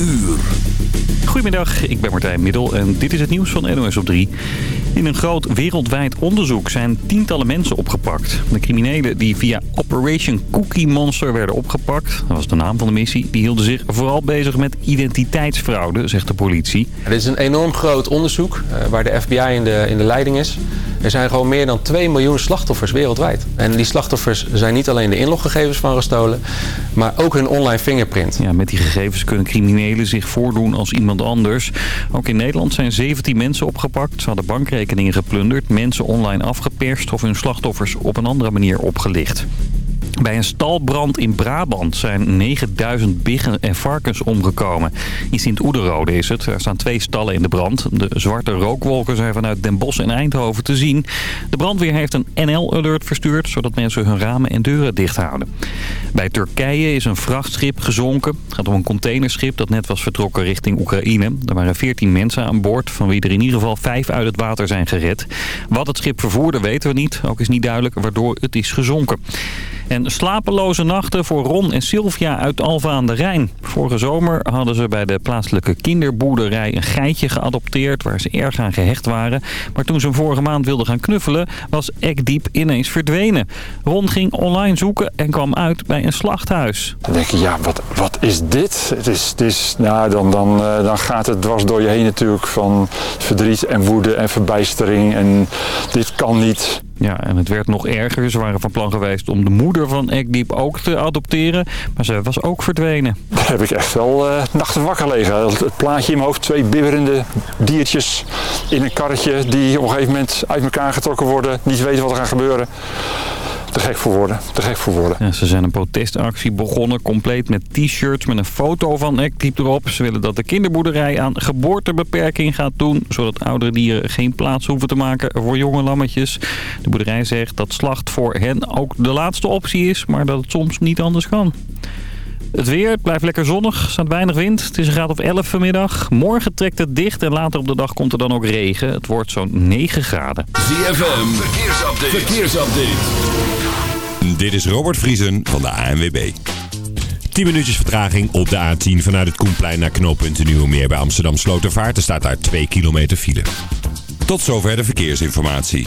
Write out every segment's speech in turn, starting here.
uur. Goedemiddag, ik ben Martijn Middel en dit is het nieuws van NOS op 3. In een groot wereldwijd onderzoek zijn tientallen mensen opgepakt. De criminelen die via Operation Cookie Monster werden opgepakt, dat was de naam van de missie, die hielden zich vooral bezig met identiteitsfraude, zegt de politie. Dit is een enorm groot onderzoek eh, waar de FBI in de, in de leiding is. Er zijn gewoon meer dan 2 miljoen slachtoffers wereldwijd. En die slachtoffers zijn niet alleen de inloggegevens van gestolen, maar ook hun online fingerprint. Ja, met die gegevens kunnen criminelen zich voordoen als iemand anders. Ook in Nederland zijn 17 mensen opgepakt. Ze hadden bankrekeningen geplunderd, mensen online afgeperst of hun slachtoffers op een andere manier opgelicht. Bij een stalbrand in Brabant zijn 9000 biggen en varkens omgekomen. In Sint-Oederode is het. Er staan twee stallen in de brand. De zwarte rookwolken zijn vanuit Den Bosch en Eindhoven te zien. De brandweer heeft een NL-alert verstuurd... zodat mensen hun ramen en deuren dicht houden. Bij Turkije is een vrachtschip gezonken. Het gaat om een containerschip dat net was vertrokken richting Oekraïne. Er waren 14 mensen aan boord, van wie er in ieder geval 5 uit het water zijn gered. Wat het schip vervoerde weten we niet. Ook is niet duidelijk waardoor het is gezonken. En slapeloze nachten voor Ron en Sylvia uit Alva aan de Rijn. Vorige zomer hadden ze bij de plaatselijke kinderboerderij een geitje geadopteerd... waar ze erg aan gehecht waren. Maar toen ze vorige maand wilden gaan knuffelen... was Ekdiep ineens verdwenen. Ron ging online zoeken en kwam uit bij een slachthuis. Dan denk je, ja, wat, wat is dit? Het is, het is, nou, dan, dan, eh, dan gaat het dwars door je heen natuurlijk van verdriet en woede en verbijstering. En dit kan niet. Ja, en het werd nog erger. Ze waren van plan geweest om de moeder van Ekdiep ook te adopteren. Maar ze was ook verdwenen. Daar heb ik echt wel uh, nachten wakker liggen. Het plaatje in mijn hoofd, twee bibberende diertjes in een karretje... die op een gegeven moment uit elkaar getrokken worden, niet weten wat er gaat gebeuren. Te gek voor woorden, te gek voor woorden. Ja, ze zijn een protestactie begonnen, compleet met t-shirts met een foto van Ekdiep erop. Ze willen dat de kinderboerderij aan geboortebeperking gaat doen... zodat oudere dieren geen plaats hoeven te maken voor jonge lammetjes. De boerderij zegt dat slacht voor hen ook de laatste optie is... maar dat het soms niet anders kan. Het weer, het blijft lekker zonnig, er staat weinig wind. Het is een graad of 11 vanmiddag. Morgen trekt het dicht en later op de dag komt er dan ook regen. Het wordt zo'n 9 graden. ZFM, verkeersupdate. verkeersupdate. Dit is Robert Vriesen van de ANWB. 10 minuutjes vertraging op de A10 vanuit het Koenplein naar knooppunt Nieuwemeer bij Amsterdam Slotervaart. Er staat daar 2 kilometer file. Tot zover de verkeersinformatie.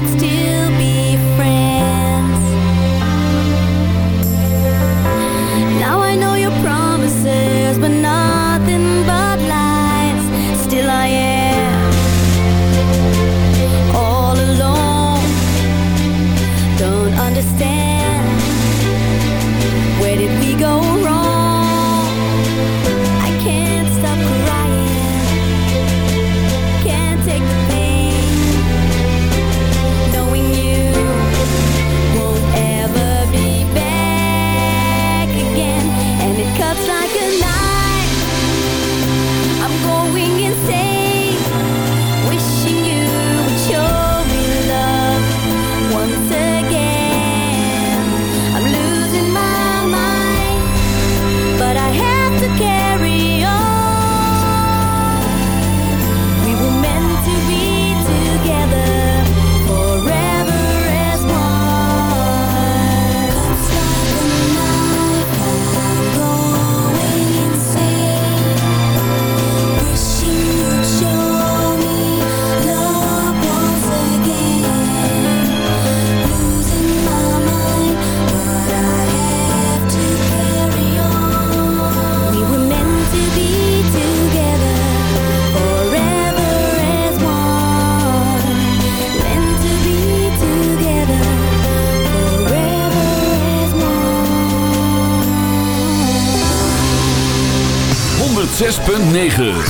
Could still 9.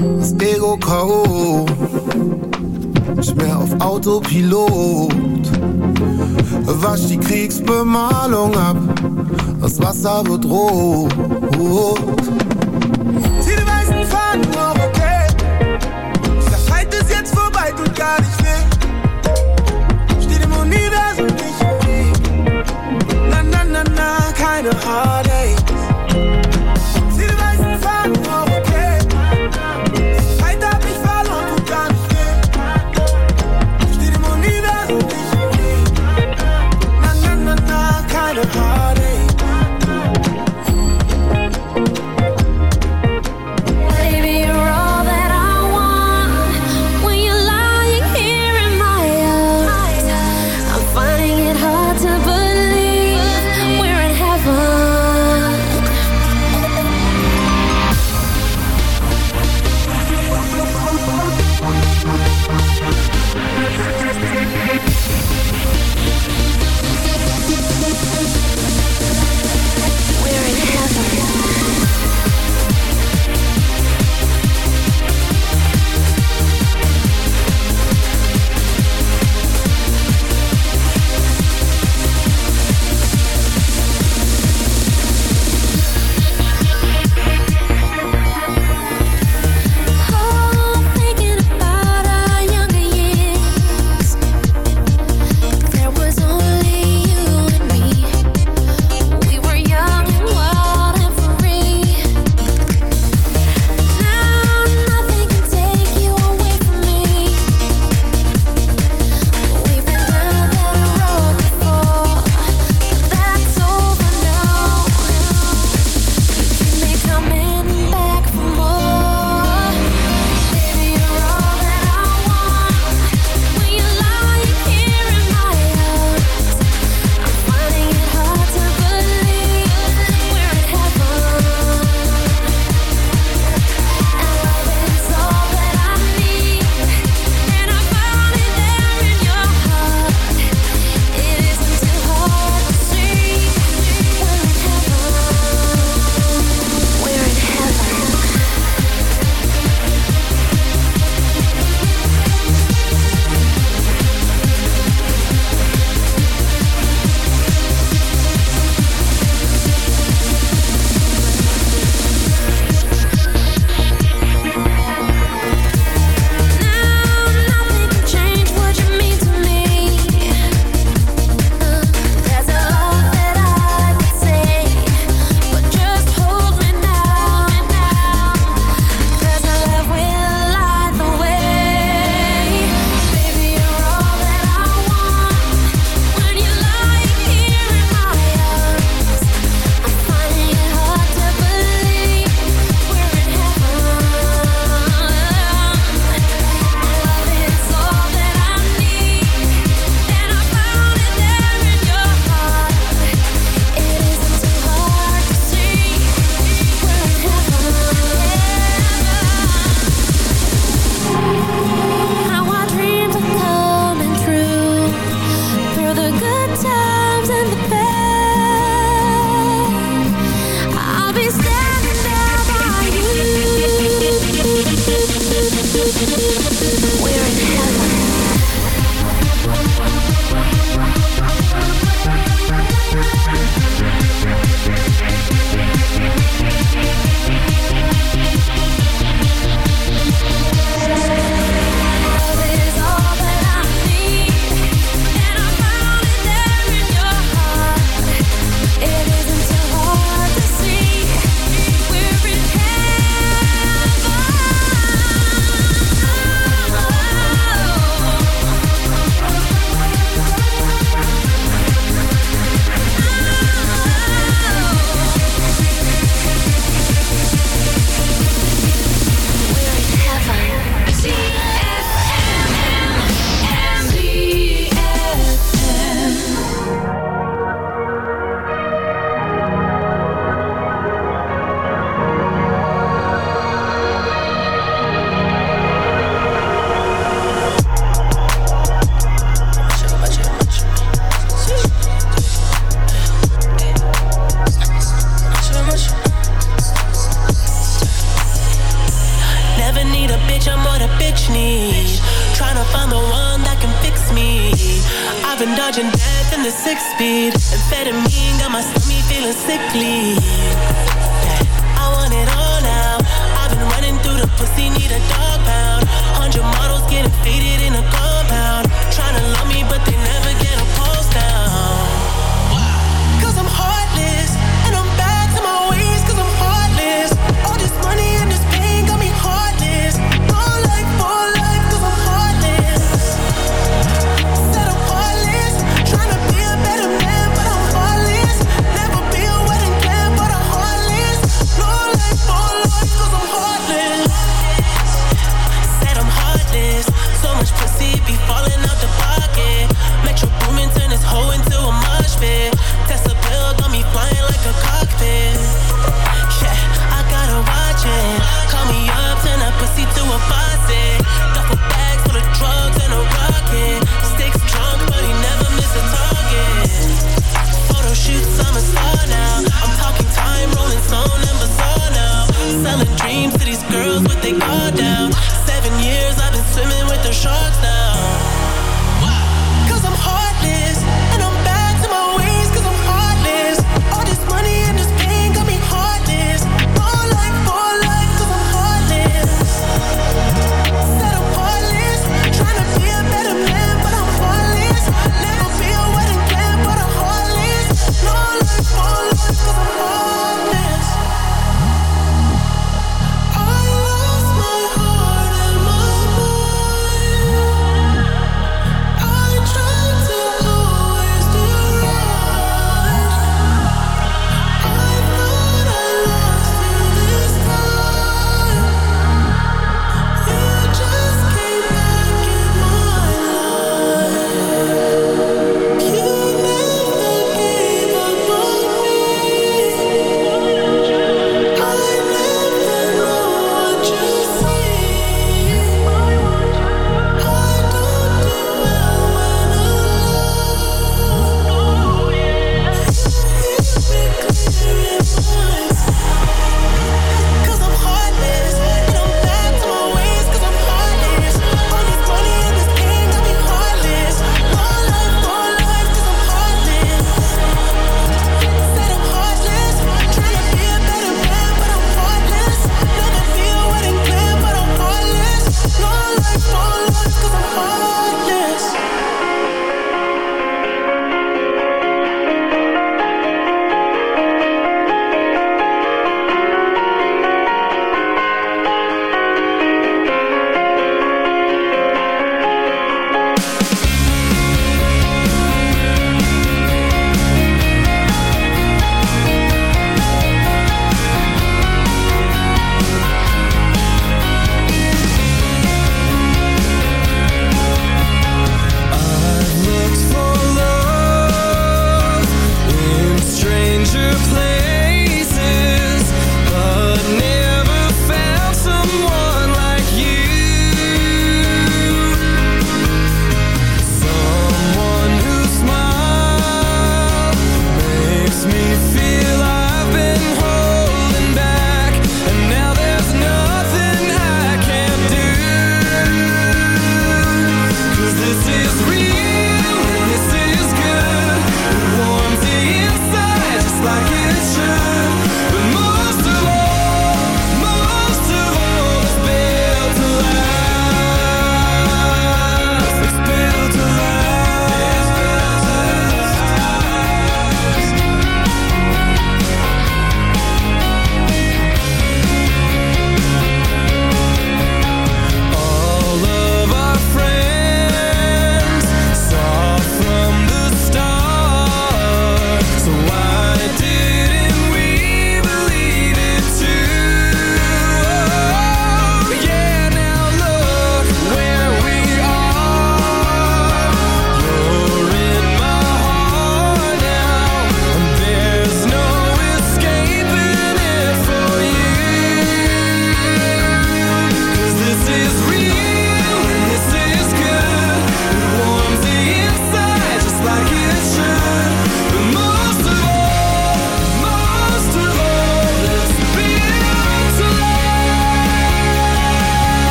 Das Ego K.O. Ich mehr auf Autopilot. Wasch die Kriegsbemalung ab. Das Wasser wird rot. Zieh die weißen Fahnen hoch, okay. Der Fight ist jetzt vorbei, tut gar nicht weh. Steht im Universum nicht im Weg. Na, na, na, na, keine Heartaches.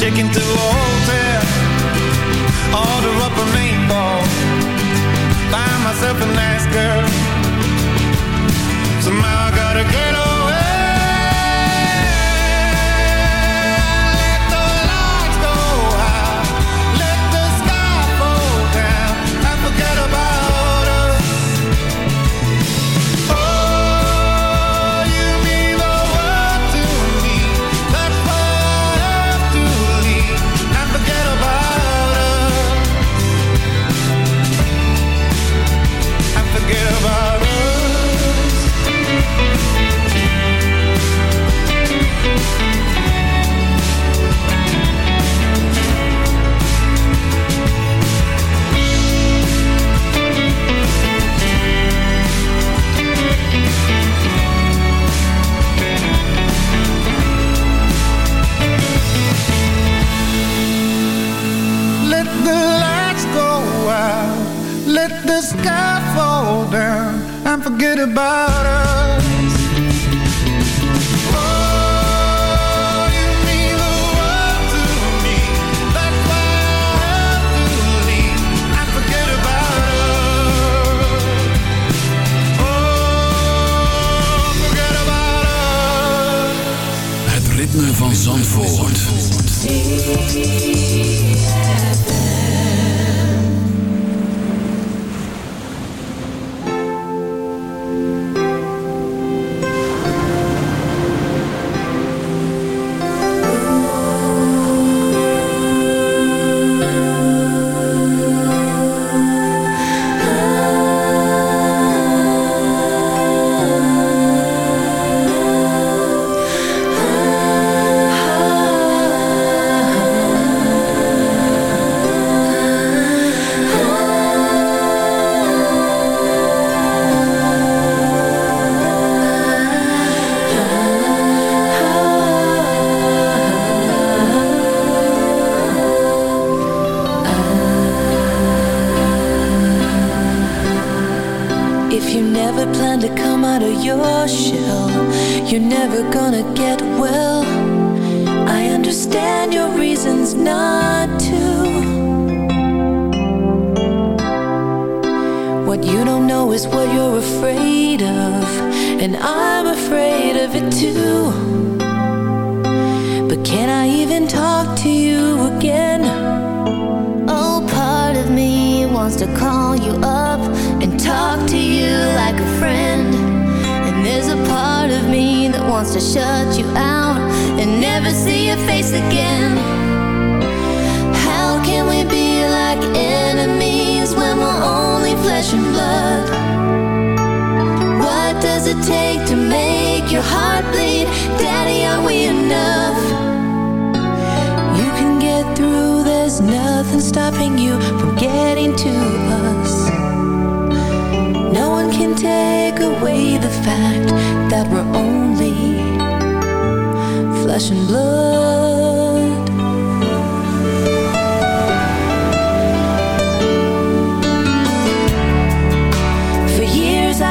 you're to a hotel. Order up a meatball Find myself a nice girl. Somehow I gotta get over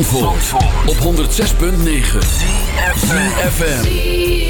Op 106.9 CFM.